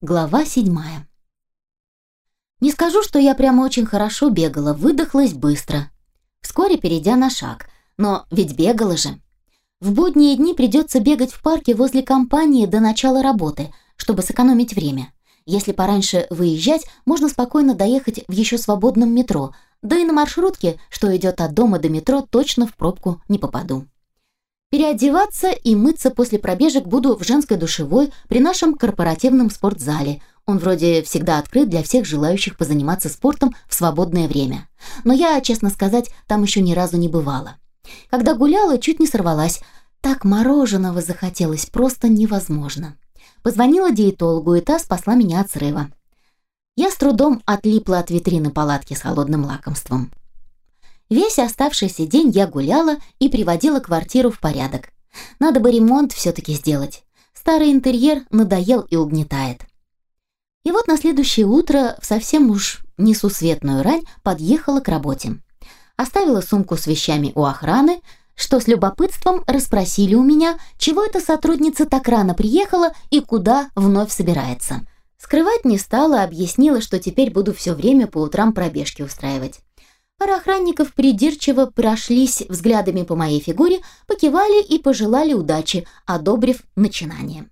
Глава седьмая. Не скажу, что я прямо очень хорошо бегала, выдохлась быстро. Вскоре перейдя на шаг. Но ведь бегала же. В будние дни придется бегать в парке возле компании до начала работы, чтобы сэкономить время. Если пораньше выезжать, можно спокойно доехать в еще свободном метро, да и на маршрутке, что идет от дома до метро, точно в пробку не попаду. Переодеваться и мыться после пробежек буду в женской душевой при нашем корпоративном спортзале. Он вроде всегда открыт для всех желающих позаниматься спортом в свободное время. Но я, честно сказать, там еще ни разу не бывала. Когда гуляла, чуть не сорвалась. Так мороженого захотелось, просто невозможно. Позвонила диетологу, и та спасла меня от срыва. Я с трудом отлипла от витрины палатки с холодным лакомством. Весь оставшийся день я гуляла и приводила квартиру в порядок. Надо бы ремонт все-таки сделать. Старый интерьер надоел и угнетает. И вот на следующее утро в совсем уж несусветную рань подъехала к работе. Оставила сумку с вещами у охраны, что с любопытством расспросили у меня, чего эта сотрудница так рано приехала и куда вновь собирается. Скрывать не стала, объяснила, что теперь буду все время по утрам пробежки устраивать. Пара охранников придирчиво прошлись взглядами по моей фигуре, покивали и пожелали удачи, одобрив начинание.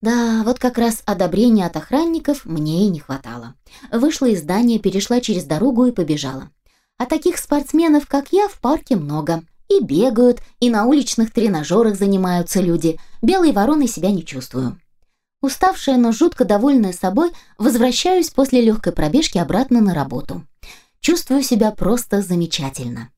Да, вот как раз одобрения от охранников мне и не хватало. Вышла из здания, перешла через дорогу и побежала. А таких спортсменов, как я, в парке много. И бегают, и на уличных тренажерах занимаются люди. Белой вороной себя не чувствую. Уставшая, но жутко довольная собой, возвращаюсь после легкой пробежки обратно на работу. Чувствую себя просто замечательно.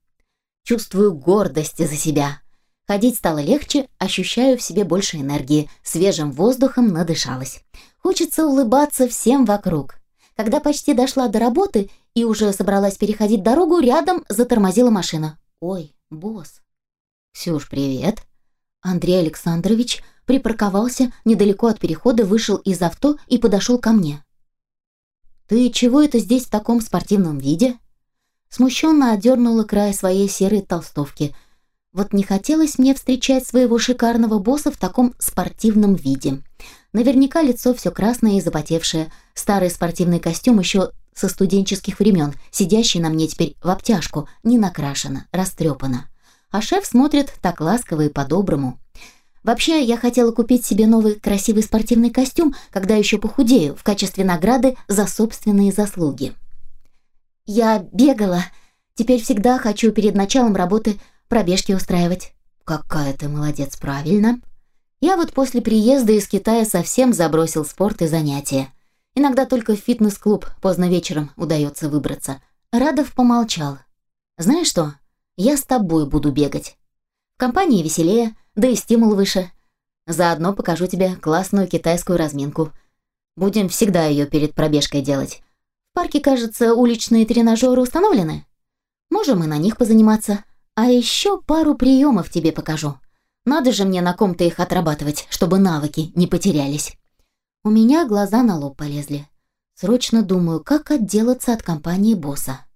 Чувствую гордость за себя. Ходить стало легче, ощущаю в себе больше энергии, свежим воздухом надышалась. Хочется улыбаться всем вокруг. Когда почти дошла до работы и уже собралась переходить дорогу, рядом затормозила машина. «Ой, босс». «Ксюш, привет». Андрей Александрович припарковался недалеко от перехода, вышел из авто и подошел ко мне. «Ты чего это здесь в таком спортивном виде?» Смущенно отдернула край своей серой толстовки. Вот не хотелось мне встречать своего шикарного босса в таком спортивном виде. Наверняка лицо все красное и запотевшее. Старый спортивный костюм еще со студенческих времен, сидящий на мне теперь в обтяжку, не накрашено, растрепано. А шеф смотрит так ласково и по-доброму. Вообще, я хотела купить себе новый красивый спортивный костюм, когда еще похудею, в качестве награды за собственные заслуги. Я бегала. Теперь всегда хочу перед началом работы пробежки устраивать. Какая ты молодец, правильно. Я вот после приезда из Китая совсем забросил спорт и занятия. Иногда только в фитнес-клуб поздно вечером удается выбраться. Радов помолчал. Знаешь что? Я с тобой буду бегать. В компании веселее, да и стимул выше. Заодно покажу тебе классную китайскую разминку. Будем всегда ее перед пробежкой делать. В парке, кажется, уличные тренажеры установлены. Можем и на них позаниматься. А еще пару приемов тебе покажу. Надо же мне на ком-то их отрабатывать, чтобы навыки не потерялись. У меня глаза на лоб полезли. Срочно думаю, как отделаться от компании босса.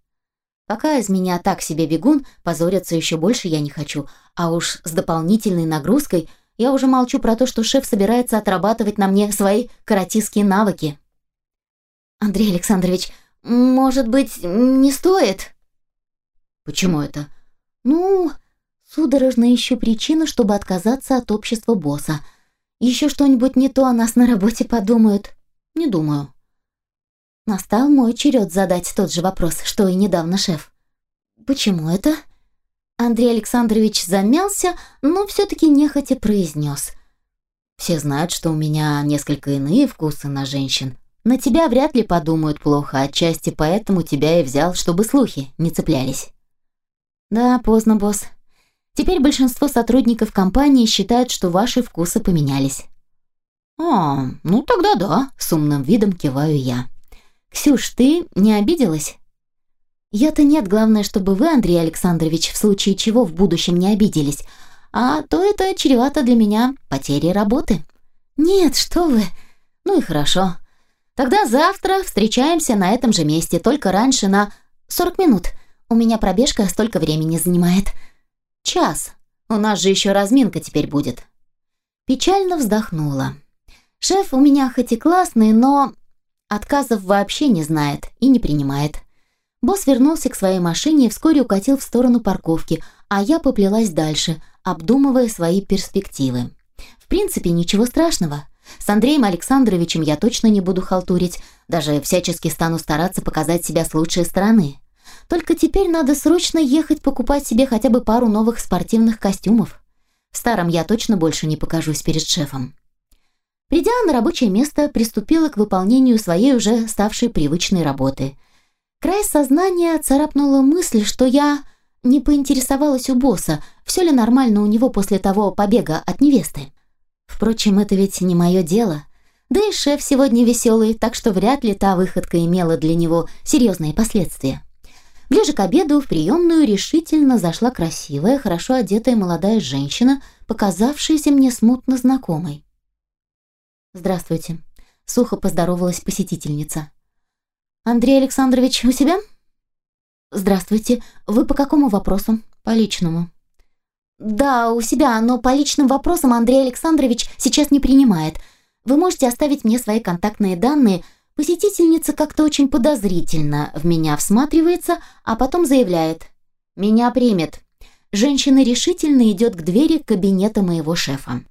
Пока из меня так себе бегун, позориться еще больше я не хочу, а уж с дополнительной нагрузкой я уже молчу про то, что шеф собирается отрабатывать на мне свои каратистские навыки. Андрей Александрович, может быть, не стоит? Почему это? Ну, судорожно ищу причину, чтобы отказаться от общества босса. Еще что-нибудь не то о нас на работе подумают. Не думаю. Настал мой черед задать тот же вопрос, что и недавно шеф. «Почему это?» Андрей Александрович замялся, но все-таки нехотя произнес. «Все знают, что у меня несколько иные вкусы на женщин. На тебя вряд ли подумают плохо, отчасти поэтому тебя и взял, чтобы слухи не цеплялись». «Да, поздно, босс. Теперь большинство сотрудников компании считают, что ваши вкусы поменялись». «А, ну тогда да», — с умным видом киваю я. «Ксюш, ты не обиделась?» «Я-то нет, главное, чтобы вы, Андрей Александрович, в случае чего в будущем не обиделись, а то это чревато для меня потерей работы». «Нет, что вы!» «Ну и хорошо. Тогда завтра встречаемся на этом же месте, только раньше на 40 минут. У меня пробежка столько времени занимает». «Час. У нас же еще разминка теперь будет». Печально вздохнула. Шеф у меня хоть и классный, но отказов вообще не знает и не принимает. Босс вернулся к своей машине и вскоре укатил в сторону парковки, а я поплелась дальше, обдумывая свои перспективы. В принципе, ничего страшного. С Андреем Александровичем я точно не буду халтурить, даже всячески стану стараться показать себя с лучшей стороны. Только теперь надо срочно ехать покупать себе хотя бы пару новых спортивных костюмов. В старом я точно больше не покажусь перед шефом. Придя на рабочее место, приступила к выполнению своей уже ставшей привычной работы. Край сознания царапнула мысль, что я не поинтересовалась у босса, все ли нормально у него после того побега от невесты. Впрочем, это ведь не мое дело. Да и шеф сегодня веселый, так что вряд ли та выходка имела для него серьезные последствия. Ближе к обеду в приемную решительно зашла красивая, хорошо одетая молодая женщина, показавшаяся мне смутно знакомой. «Здравствуйте», — сухо поздоровалась посетительница. «Андрей Александрович у себя?» «Здравствуйте. Вы по какому вопросу?» «По личному». «Да, у себя, но по личным вопросам Андрей Александрович сейчас не принимает. Вы можете оставить мне свои контактные данные. Посетительница как-то очень подозрительно в меня всматривается, а потом заявляет. «Меня примет». Женщина решительно идет к двери кабинета моего шефа.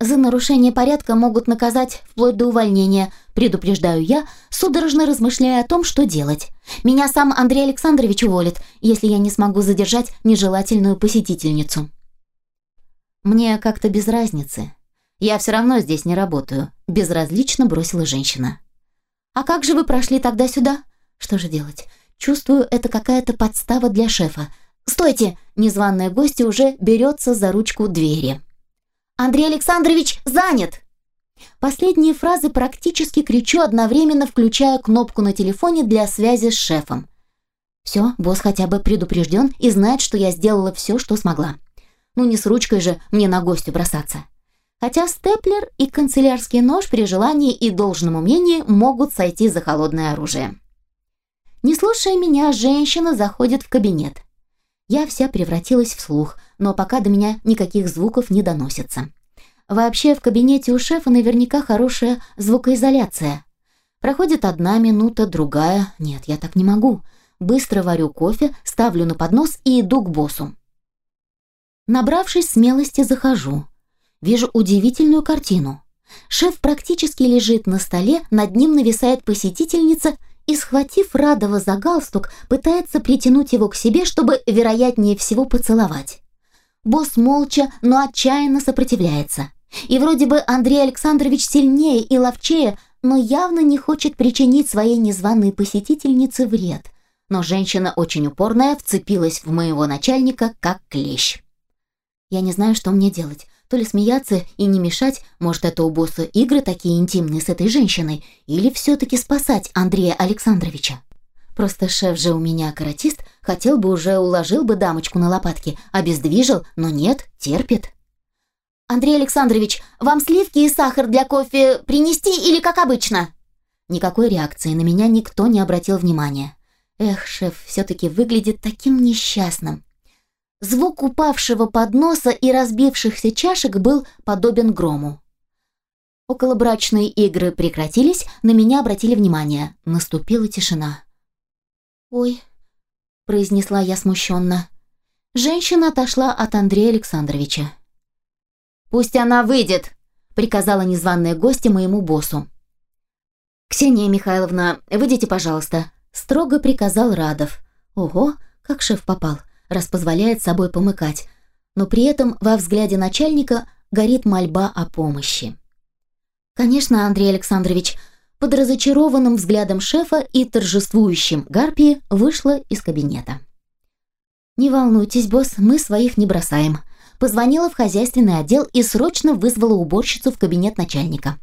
За нарушение порядка могут наказать вплоть до увольнения, предупреждаю я, судорожно размышляя о том, что делать. Меня сам Андрей Александрович уволит, если я не смогу задержать нежелательную посетительницу. Мне как-то без разницы. Я все равно здесь не работаю, безразлично бросила женщина. А как же вы прошли тогда сюда? Что же делать? Чувствую, это какая-то подстава для шефа. Стойте, незваная гостья уже берется за ручку двери. Андрей Александрович занят!» Последние фразы практически кричу одновременно, включая кнопку на телефоне для связи с шефом. Все, босс хотя бы предупрежден и знает, что я сделала все, что смогла. Ну не с ручкой же мне на гостю бросаться. Хотя степлер и канцелярский нож при желании и должном умении могут сойти за холодное оружие. Не слушая меня, женщина заходит в кабинет. Я вся превратилась в слух, но пока до меня никаких звуков не доносится. Вообще в кабинете у шефа наверняка хорошая звукоизоляция. Проходит одна минута, другая. Нет, я так не могу. Быстро варю кофе, ставлю на поднос и иду к боссу. Набравшись смелости, захожу. Вижу удивительную картину. Шеф практически лежит на столе, над ним нависает посетительница и, схватив Радова за галстук, пытается притянуть его к себе, чтобы, вероятнее всего, поцеловать. Босс молча, но отчаянно сопротивляется. И вроде бы Андрей Александрович сильнее и ловчее, но явно не хочет причинить своей незваной посетительнице вред. Но женщина очень упорная, вцепилась в моего начальника как клещ. Я не знаю, что мне делать. То ли смеяться и не мешать, может, это у босса игры такие интимные с этой женщиной, или все-таки спасать Андрея Александровича. Просто шеф же у меня каратист, хотел бы уже уложил бы дамочку на лопатки, обездвижил, но нет, терпит. «Андрей Александрович, вам сливки и сахар для кофе принести или как обычно?» Никакой реакции на меня никто не обратил внимания. Эх, шеф все-таки выглядит таким несчастным. Звук упавшего подноса и разбившихся чашек был подобен грому. Околобрачные игры прекратились, на меня обратили внимание. Наступила тишина. «Ой», — произнесла я смущенно. Женщина отошла от Андрея Александровича. «Пусть она выйдет», — приказала незваная гостья моему боссу. «Ксения Михайловна, выйдите, пожалуйста», — строго приказал Радов. «Ого, как шеф попал, раз позволяет собой помыкать, но при этом во взгляде начальника горит мольба о помощи». «Конечно, Андрей Александрович», под разочарованным взглядом шефа и торжествующим Гарпии вышла из кабинета. «Не волнуйтесь, босс, мы своих не бросаем», позвонила в хозяйственный отдел и срочно вызвала уборщицу в кабинет начальника.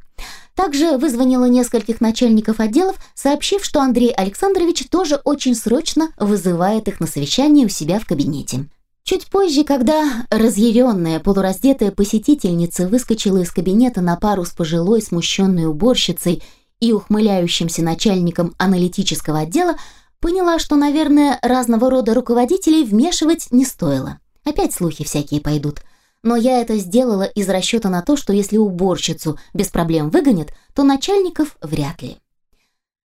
Также вызвонила нескольких начальников отделов, сообщив, что Андрей Александрович тоже очень срочно вызывает их на совещание у себя в кабинете. Чуть позже, когда разъяренная полураздетая посетительница выскочила из кабинета на пару с пожилой смущенной уборщицей и ухмыляющимся начальником аналитического отдела, поняла, что, наверное, разного рода руководителей вмешивать не стоило. Опять слухи всякие пойдут. Но я это сделала из расчета на то, что если уборщицу без проблем выгонят, то начальников вряд ли.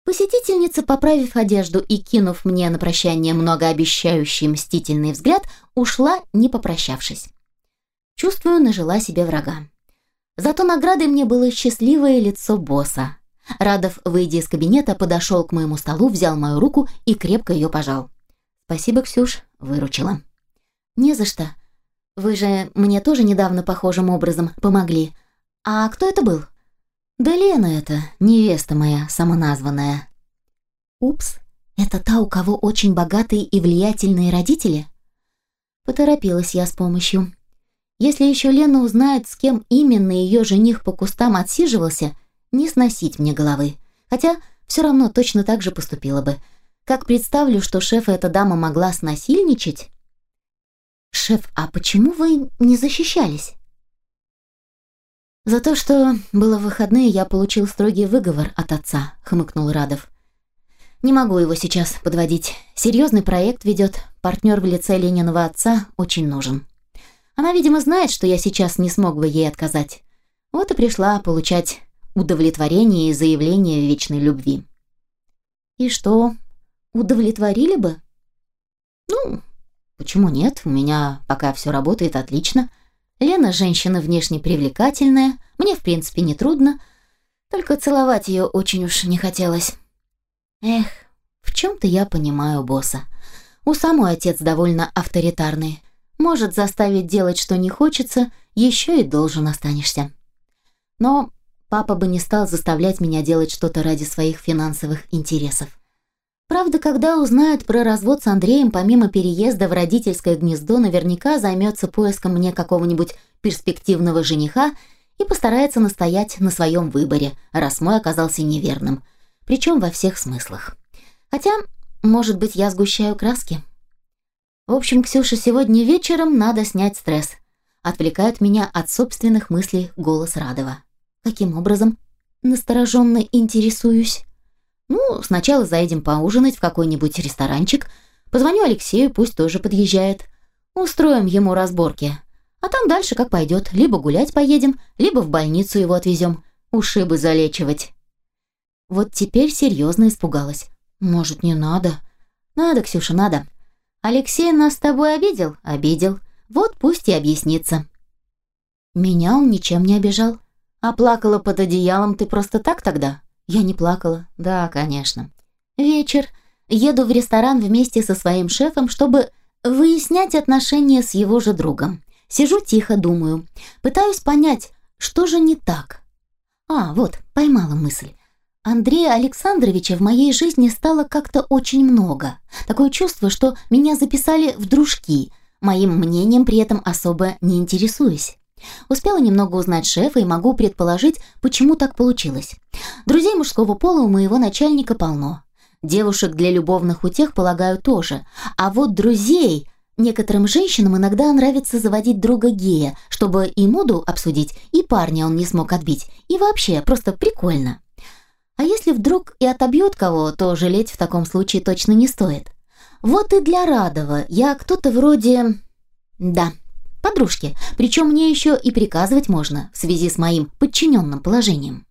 Посетительница, поправив одежду и кинув мне на прощание многообещающий мстительный взгляд, ушла, не попрощавшись. Чувствую, нажила себе врага. Зато наградой мне было счастливое лицо босса. Радов, выйдя из кабинета, подошел к моему столу, взял мою руку и крепко ее пожал. «Спасибо, Ксюш, выручила». «Не за что. Вы же мне тоже недавно похожим образом помогли. А кто это был?» «Да Лена это, невеста моя, самоназванная». «Упс, это та, у кого очень богатые и влиятельные родители?» Поторопилась я с помощью. Если еще Лена узнает, с кем именно ее жених по кустам отсиживался, не сносить мне головы. Хотя все равно точно так же поступила бы. Как представлю, что шефа эта дама могла снасильничать, «Шеф, а почему вы не защищались?» «За то, что было в выходные, я получил строгий выговор от отца», — хмыкнул Радов. «Не могу его сейчас подводить. Серьезный проект ведет, партнер в лице Лениного отца очень нужен. Она, видимо, знает, что я сейчас не смог бы ей отказать. Вот и пришла получать удовлетворение и заявление вечной любви». «И что, удовлетворили бы?» «Ну, Почему нет? У меня пока все работает отлично. Лена женщина внешне привлекательная, мне в принципе не трудно, только целовать ее очень уж не хотелось. Эх, в чем-то я понимаю босса. У самой отец довольно авторитарный. Может заставить делать, что не хочется, еще и должен останешься. Но папа бы не стал заставлять меня делать что-то ради своих финансовых интересов. Правда, когда узнают про развод с Андреем, помимо переезда в родительское гнездо, наверняка займется поиском мне какого-нибудь перспективного жениха и постарается настоять на своем выборе, раз мой оказался неверным. Причем во всех смыслах. Хотя, может быть, я сгущаю краски. В общем, Ксюша, сегодня вечером надо снять стресс. Отвлекает меня от собственных мыслей голос Радова. Каким образом? Настороженно интересуюсь. Ну, сначала заедем поужинать в какой-нибудь ресторанчик. Позвоню Алексею, пусть тоже подъезжает. Устроим ему разборки. А там дальше как пойдет. Либо гулять поедем, либо в больницу его отвезем. Ушибы залечивать. Вот теперь серьезно испугалась. Может, не надо? Надо, Ксюша, надо. Алексей нас с тобой обидел? Обидел. Вот пусть и объяснится. Меня он ничем не обижал. А плакала под одеялом ты просто так тогда? Я не плакала. Да, конечно. Вечер. Еду в ресторан вместе со своим шефом, чтобы выяснять отношения с его же другом. Сижу тихо, думаю. Пытаюсь понять, что же не так. А, вот, поймала мысль. Андрея Александровича в моей жизни стало как-то очень много. Такое чувство, что меня записали в дружки, моим мнением при этом особо не интересуюсь. Успела немного узнать шефа и могу предположить, почему так получилось. Друзей мужского пола у моего начальника полно. Девушек для любовных утех, полагаю, тоже. А вот друзей... Некоторым женщинам иногда нравится заводить друга гея, чтобы и моду обсудить, и парня он не смог отбить. И вообще, просто прикольно. А если вдруг и отобьет кого, то жалеть в таком случае точно не стоит. Вот и для Радова я кто-то вроде... Да, Подружки, причем мне еще и приказывать можно в связи с моим подчиненным положением.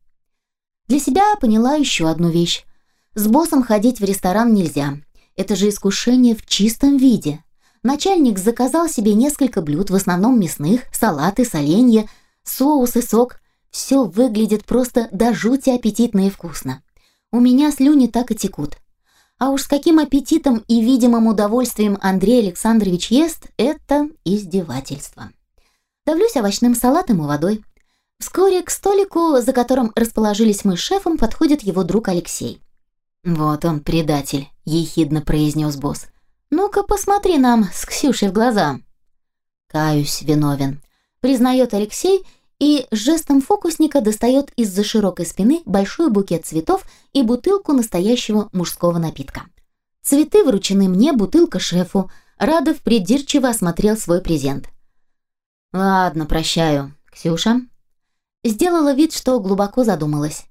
Для себя поняла еще одну вещь. С боссом ходить в ресторан нельзя. Это же искушение в чистом виде. Начальник заказал себе несколько блюд, в основном мясных, салаты, соленья, соус и сок. Все выглядит просто до жути аппетитно и вкусно. У меня слюни так и текут. А уж с каким аппетитом и видимым удовольствием Андрей Александрович ест, это издевательство. Давлюсь овощным салатом и водой. Вскоре к столику, за которым расположились мы с шефом, подходит его друг Алексей. «Вот он, предатель», — ехидно произнес босс. «Ну-ка, посмотри нам с Ксюшей в глаза». «Каюсь, виновен», — признает Алексей и жестом фокусника достает из-за широкой спины большой букет цветов и бутылку настоящего мужского напитка. Цветы вручены мне, бутылка шефу. Радов придирчиво осмотрел свой презент. «Ладно, прощаю. Ксюша?» Сделала вид, что глубоко задумалась.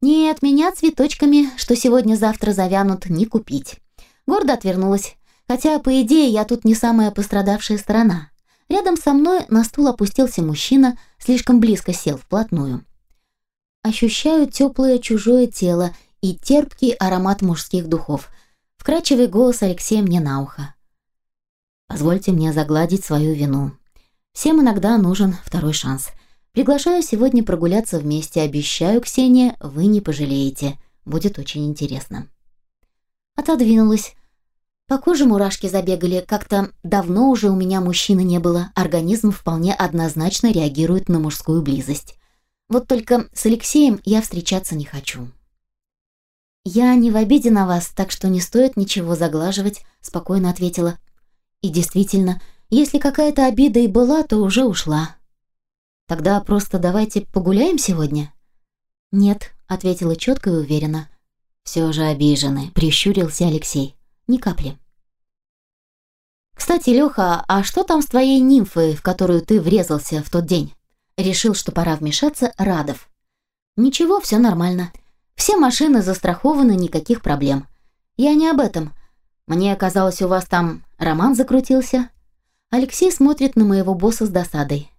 «Нет, меня цветочками, что сегодня-завтра завянут, не купить». Гордо отвернулась. Хотя, по идее, я тут не самая пострадавшая сторона. Рядом со мной на стул опустился мужчина, слишком близко сел вплотную. Ощущаю теплое чужое тело и терпкий аромат мужских духов. Вкрадчивый голос Алексея мне на ухо. «Позвольте мне загладить свою вину. Всем иногда нужен второй шанс. Приглашаю сегодня прогуляться вместе. Обещаю, Ксения, вы не пожалеете. Будет очень интересно». Отодвинулась. По коже мурашки забегали. Как-то давно уже у меня мужчины не было. Организм вполне однозначно реагирует на мужскую близость. Вот только с Алексеем я встречаться не хочу. «Я не в обиде на вас, так что не стоит ничего заглаживать», — спокойно ответила. «И действительно, если какая-то обида и была, то уже ушла». «Тогда просто давайте погуляем сегодня?» «Нет», — ответила четко и уверенно. «Все же обижены», — прищурился Алексей. «Ни капли». «Кстати, Леха, а что там с твоей нимфой, в которую ты врезался в тот день?» Решил, что пора вмешаться Радов. «Ничего, все нормально. Все машины застрахованы, никаких проблем. Я не об этом. Мне казалось, у вас там роман закрутился. Алексей смотрит на моего босса с досадой.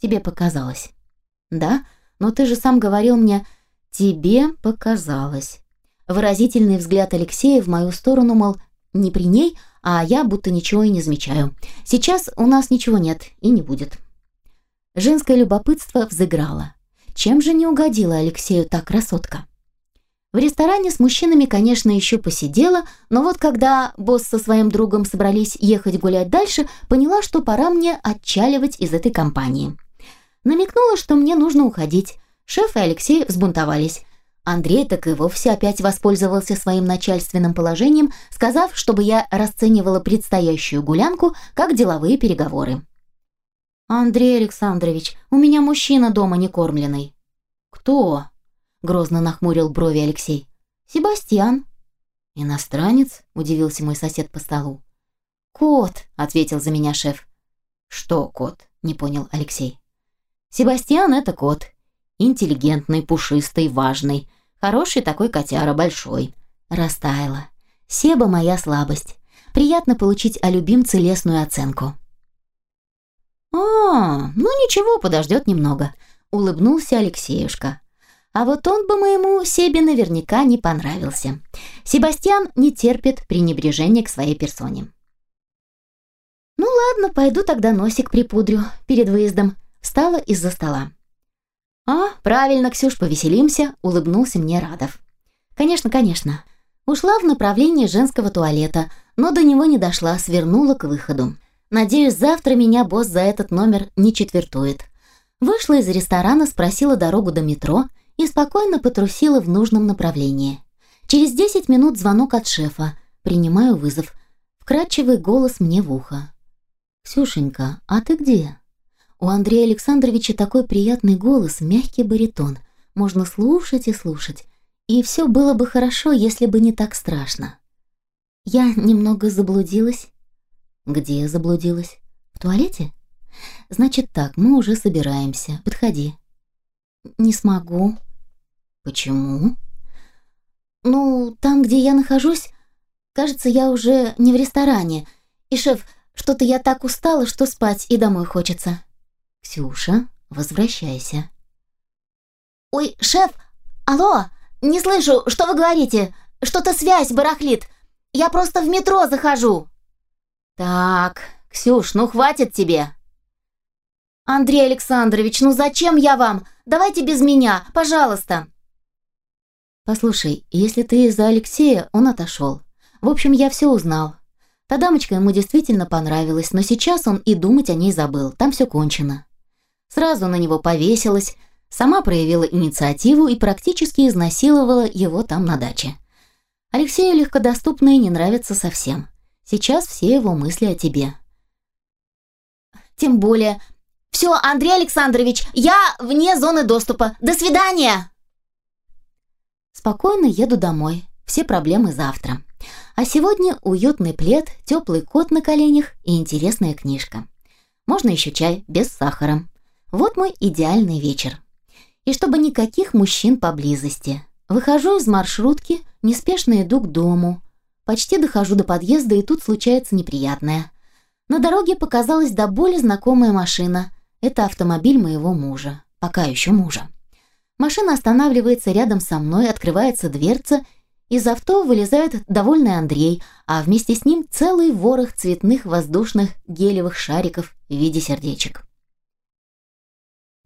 Тебе показалось. Да, но ты же сам говорил мне, тебе показалось. Выразительный взгляд Алексея в мою сторону, мол, не при ней, а я будто ничего и не замечаю. Сейчас у нас ничего нет и не будет. Женское любопытство взыграло. Чем же не угодила Алексею та красотка? В ресторане с мужчинами, конечно, еще посидела, но вот когда босс со своим другом собрались ехать гулять дальше, поняла, что пора мне отчаливать из этой компании. Намекнула, что мне нужно уходить. Шеф и Алексей взбунтовались. Андрей так и вовсе опять воспользовался своим начальственным положением, сказав, чтобы я расценивала предстоящую гулянку как деловые переговоры. «Андрей Александрович, у меня мужчина дома не кормленный». «Кто?» Грозно нахмурил брови Алексей. «Себастьян». «Иностранец?» – удивился мой сосед по столу. «Кот», – ответил за меня шеф. «Что кот?» – не понял Алексей. «Себастьян – это кот. Интеллигентный, пушистый, важный. Хороший такой котяра, большой». Растаяла. Себа – моя слабость. Приятно получить о любимце лесную оценку. «А, ну ничего, подождет немного», – улыбнулся Алексеюшка. А вот он бы моему себе наверняка не понравился. Себастьян не терпит пренебрежения к своей персоне. «Ну ладно, пойду тогда носик припудрю перед выездом», встала из-за стола. «А, правильно, Ксюш, повеселимся», — улыбнулся мне Радов. «Конечно, конечно». Ушла в направлении женского туалета, но до него не дошла, свернула к выходу. Надеюсь, завтра меня босс за этот номер не четвертует. Вышла из ресторана, спросила дорогу до метро и спокойно потрусила в нужном направлении. Через 10 минут звонок от шефа. Принимаю вызов. Вкрадчивый голос мне в ухо. «Ксюшенька, а ты где?» У Андрея Александровича такой приятный голос, мягкий баритон. Можно слушать и слушать. И все было бы хорошо, если бы не так страшно. Я немного заблудилась. Где заблудилась? В туалете? Значит так, мы уже собираемся. Подходи. Не смогу. «Почему?» «Ну, там, где я нахожусь, кажется, я уже не в ресторане. И, шеф, что-то я так устала, что спать и домой хочется». «Ксюша, возвращайся». «Ой, шеф, алло, не слышу, что вы говорите? Что-то связь барахлит. Я просто в метро захожу». «Так, Ксюш, ну хватит тебе». «Андрей Александрович, ну зачем я вам? Давайте без меня, пожалуйста». «Послушай, если ты из-за Алексея, он отошел. В общем, я все узнал. Та дамочка ему действительно понравилась, но сейчас он и думать о ней забыл, там все кончено. Сразу на него повесилась, сама проявила инициативу и практически изнасиловала его там на даче. Алексею легкодоступные не нравятся совсем. Сейчас все его мысли о тебе». «Тем более...» «Все, Андрей Александрович, я вне зоны доступа. До свидания!» Спокойно еду домой. Все проблемы завтра. А сегодня уютный плед, теплый кот на коленях и интересная книжка. Можно еще чай без сахара. Вот мой идеальный вечер. И чтобы никаких мужчин поблизости. Выхожу из маршрутки, неспешно иду к дому. Почти дохожу до подъезда, и тут случается неприятное. На дороге показалась до боли знакомая машина. Это автомобиль моего мужа. Пока еще мужа. Машина останавливается рядом со мной, открывается дверца, из авто вылезает довольный Андрей, а вместе с ним целый ворох цветных воздушных гелевых шариков в виде сердечек.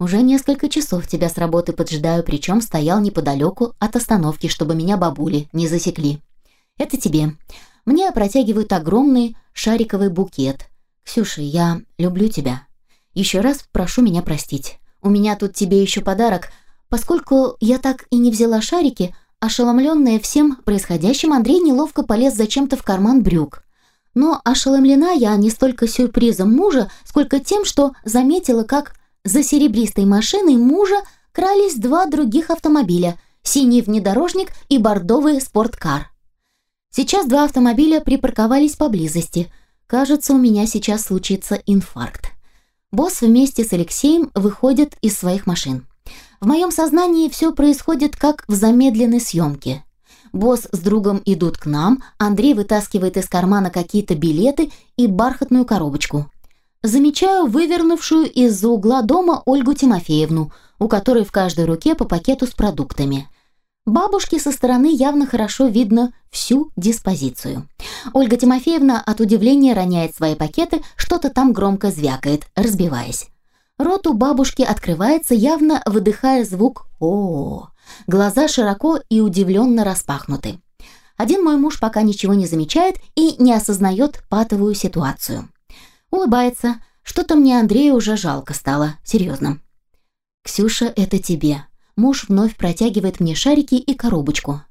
Уже несколько часов тебя с работы поджидаю, причем стоял неподалеку от остановки, чтобы меня бабули не засекли. Это тебе. Мне протягивают огромный шариковый букет. Ксюша, я люблю тебя. Еще раз прошу меня простить. У меня тут тебе еще подарок. Поскольку я так и не взяла шарики, ошеломленная всем происходящим, Андрей неловко полез зачем-то в карман брюк. Но ошеломлена я не столько сюрпризом мужа, сколько тем, что заметила, как за серебристой машиной мужа крались два других автомобиля – синий внедорожник и бордовый спорткар. Сейчас два автомобиля припарковались поблизости. Кажется, у меня сейчас случится инфаркт. Босс вместе с Алексеем выходят из своих машин. В моем сознании все происходит как в замедленной съемке. Босс с другом идут к нам, Андрей вытаскивает из кармана какие-то билеты и бархатную коробочку. Замечаю вывернувшую из-за угла дома Ольгу Тимофеевну, у которой в каждой руке по пакету с продуктами. Бабушке со стороны явно хорошо видно всю диспозицию. Ольга Тимофеевна от удивления роняет свои пакеты, что-то там громко звякает, разбиваясь. Рот у бабушки открывается, явно выдыхая звук о, -о, -о. Глаза широко и удивленно распахнуты. Один мой муж пока ничего не замечает и не осознает патовую ситуацию. Улыбается. Что-то мне Андрея уже жалко стало. Серьезно. «Ксюша, это тебе». Муж вновь протягивает мне шарики и коробочку.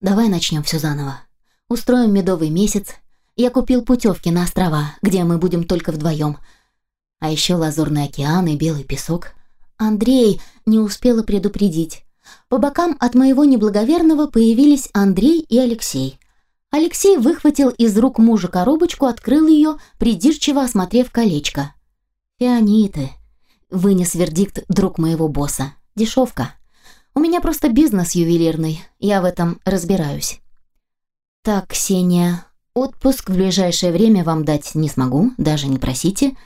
«Давай начнем все заново. Устроим медовый месяц. Я купил путевки на острова, где мы будем только вдвоем. А еще лазурный океан и белый песок. Андрей не успела предупредить. По бокам от моего неблаговерного появились Андрей и Алексей. Алексей выхватил из рук мужа коробочку, открыл ее, придирчиво осмотрев колечко. «Фианиты», — вынес вердикт друг моего босса. «Дешевка. У меня просто бизнес ювелирный, я в этом разбираюсь». «Так, Ксения, отпуск в ближайшее время вам дать не смогу, даже не просите.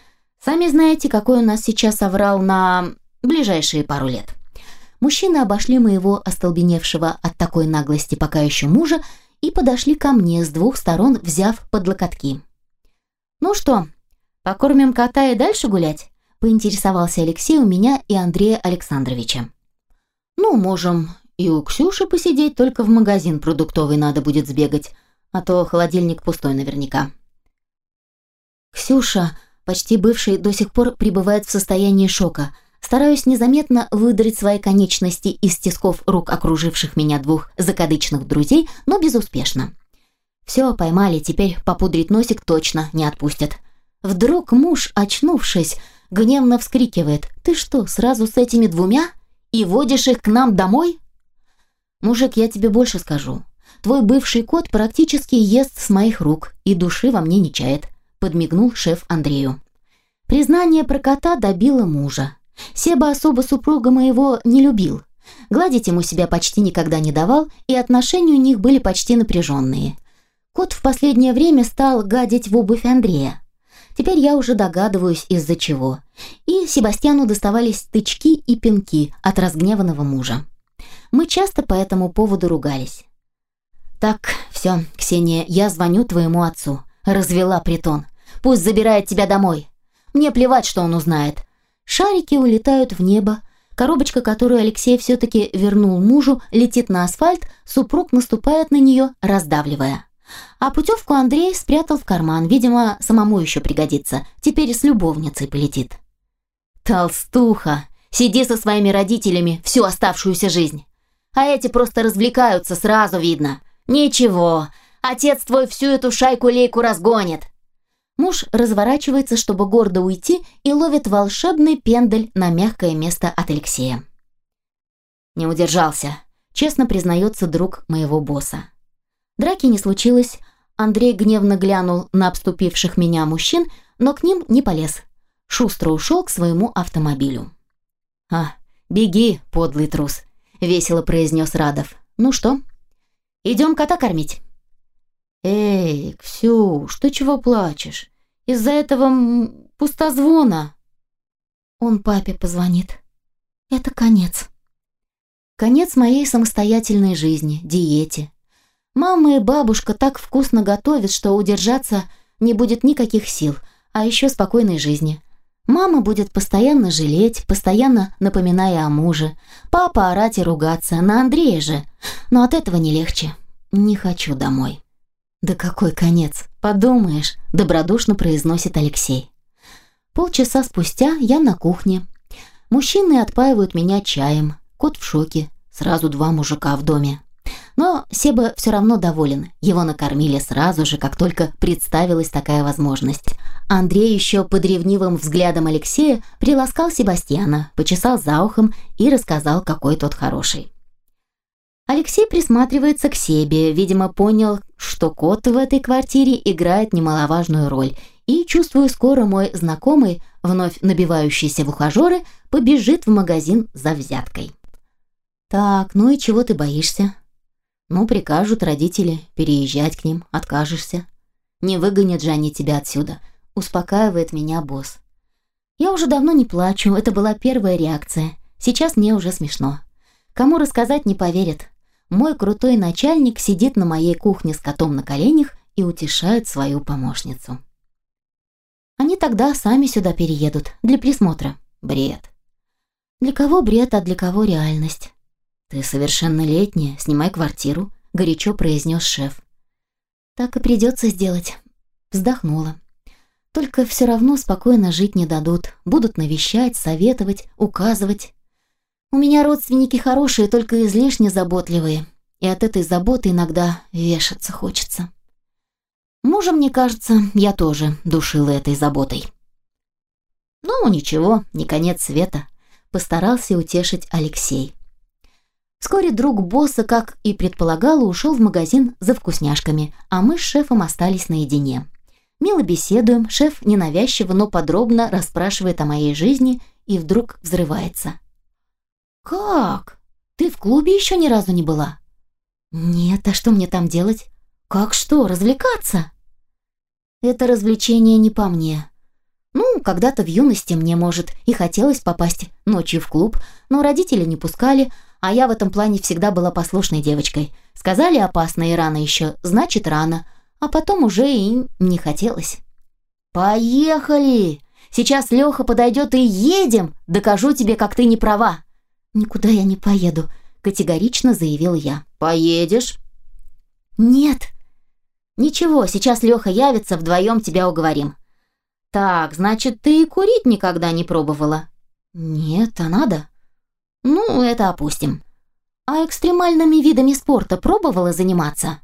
Сами знаете, какой у нас сейчас оврал на ближайшие пару лет». Мужчины обошли моего остолбеневшего от такой наглости пока еще мужа и подошли ко мне с двух сторон, взяв под локотки. «Ну что, покормим кота и дальше гулять?» – поинтересовался Алексей у меня и Андрея Александровича. «Ну, можем и у Ксюши посидеть, только в магазин продуктовый надо будет сбегать, а то холодильник пустой наверняка». Ксюша, почти бывший, до сих пор пребывает в состоянии шока – Стараюсь незаметно выдрать свои конечности из тисков рук окруживших меня двух закадычных друзей, но безуспешно. Все, поймали, теперь попудрить носик точно не отпустят. Вдруг муж, очнувшись, гневно вскрикивает. «Ты что, сразу с этими двумя? И водишь их к нам домой?» «Мужик, я тебе больше скажу. Твой бывший кот практически ест с моих рук и души во мне не чает», подмигнул шеф Андрею. Признание про кота добило мужа. Себа особо супруга моего не любил. Гладить ему себя почти никогда не давал, и отношения у них были почти напряженные. Кот в последнее время стал гадить в обувь Андрея. Теперь я уже догадываюсь, из-за чего. И Себастьяну доставались тычки и пинки от разгневанного мужа. Мы часто по этому поводу ругались. «Так, все, Ксения, я звоню твоему отцу. Развела притон. Пусть забирает тебя домой. Мне плевать, что он узнает. Шарики улетают в небо. Коробочка, которую Алексей все-таки вернул мужу, летит на асфальт, супруг наступает на нее, раздавливая. А путевку Андрей спрятал в карман, видимо, самому еще пригодится. Теперь с любовницей полетит. «Толстуха! Сиди со своими родителями всю оставшуюся жизнь. А эти просто развлекаются, сразу видно. Ничего, отец твой всю эту шайку-лейку разгонит. Муж разворачивается, чтобы гордо уйти, и ловит волшебный пендель на мягкое место от Алексея. Не удержался, честно признается друг моего босса. Драки не случилось, Андрей гневно глянул на обступивших меня мужчин, но к ним не полез. Шустро ушел к своему автомобилю. «А, беги, подлый трус», — весело произнес Радов. «Ну что, идем кота кормить?» «Эй, Ксюш, ты чего плачешь? из-за этого пустозвона. Он папе позвонит. Это конец. Конец моей самостоятельной жизни, диете. Мама и бабушка так вкусно готовят, что удержаться не будет никаких сил, а еще спокойной жизни. Мама будет постоянно жалеть, постоянно напоминая о муже. Папа орать и ругаться, на Андрея же. Но от этого не легче. Не хочу домой. Да какой конец? Подумаешь, добродушно произносит Алексей. Полчаса спустя я на кухне. Мужчины отпаивают меня чаем. Кот в шоке. Сразу два мужика в доме. Но Себа все равно доволен. Его накормили сразу же, как только представилась такая возможность. Андрей еще под ревнивым взглядом Алексея приласкал Себастьяна, почесал за ухом и рассказал, какой тот хороший. Алексей присматривается к Себе, видимо, понял, что кот в этой квартире играет немаловажную роль, и, чувствую, скоро мой знакомый, вновь набивающийся в ухажеры, побежит в магазин за взяткой. «Так, ну и чего ты боишься?» Ну, прикажут родители переезжать к ним, откажешься. Не выгонят же они тебя отсюда, успокаивает меня босс. Я уже давно не плачу, это была первая реакция. Сейчас мне уже смешно. Кому рассказать не поверят. Мой крутой начальник сидит на моей кухне с котом на коленях и утешает свою помощницу. Они тогда сами сюда переедут, для присмотра. Бред. Для кого бред, а для кого реальность? «Ты совершеннолетняя, снимай квартиру», — горячо произнес шеф. «Так и придется сделать». Вздохнула. «Только все равно спокойно жить не дадут. Будут навещать, советовать, указывать. У меня родственники хорошие, только излишне заботливые. И от этой заботы иногда вешаться хочется». Мужа, мне кажется, я тоже душила этой заботой. «Ну, ничего, не конец света», — постарался утешить Алексей. Вскоре друг босса, как и предполагала, ушел в магазин за вкусняшками, а мы с шефом остались наедине. Мило беседуем, шеф ненавязчиво, но подробно расспрашивает о моей жизни и вдруг взрывается. «Как? Ты в клубе еще ни разу не была?» «Нет, а что мне там делать? Как что, развлекаться?» «Это развлечение не по мне. Ну, когда-то в юности мне, может, и хотелось попасть ночью в клуб, но родители не пускали, а я в этом плане всегда была послушной девочкой. Сказали опасно и рано еще, значит рано. А потом уже и не хотелось. «Поехали! Сейчас Леха подойдет и едем! Докажу тебе, как ты не права!» «Никуда я не поеду», — категорично заявил я. «Поедешь?» «Нет». «Ничего, сейчас Леха явится, вдвоем тебя уговорим». «Так, значит, ты курить никогда не пробовала?» «Нет, а надо?» Ну, это опустим. А экстремальными видами спорта пробовала заниматься?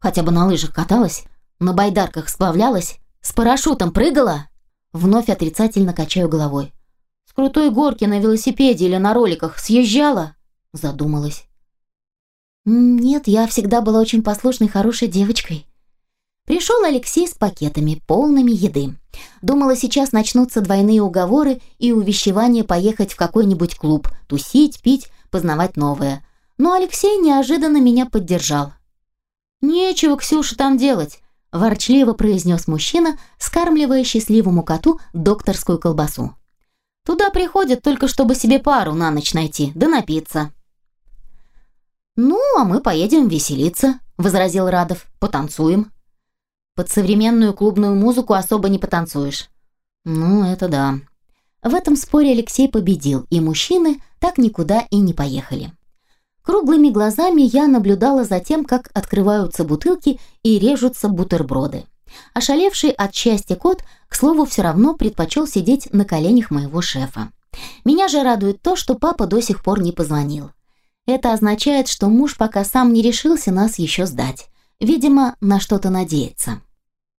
Хотя бы на лыжах каталась, на байдарках сплавлялась, с парашютом прыгала? Вновь отрицательно качаю головой. С крутой горки на велосипеде или на роликах съезжала? Задумалась. Нет, я всегда была очень послушной, хорошей девочкой. Пришел Алексей с пакетами, полными еды. Думала, сейчас начнутся двойные уговоры и увещевания поехать в какой-нибудь клуб, тусить, пить, познавать новое. Но Алексей неожиданно меня поддержал. «Нечего, Ксюша, там делать», – ворчливо произнес мужчина, скармливая счастливому коту докторскую колбасу. «Туда приходят только чтобы себе пару на ночь найти, да напиться». «Ну, а мы поедем веселиться», – возразил Радов. «Потанцуем». Под современную клубную музыку особо не потанцуешь. Ну, это да. В этом споре Алексей победил, и мужчины так никуда и не поехали. Круглыми глазами я наблюдала за тем, как открываются бутылки и режутся бутерброды. Ошалевший от счастья кот, к слову, все равно предпочел сидеть на коленях моего шефа. Меня же радует то, что папа до сих пор не позвонил. Это означает, что муж пока сам не решился нас еще сдать. Видимо, на что-то надеется.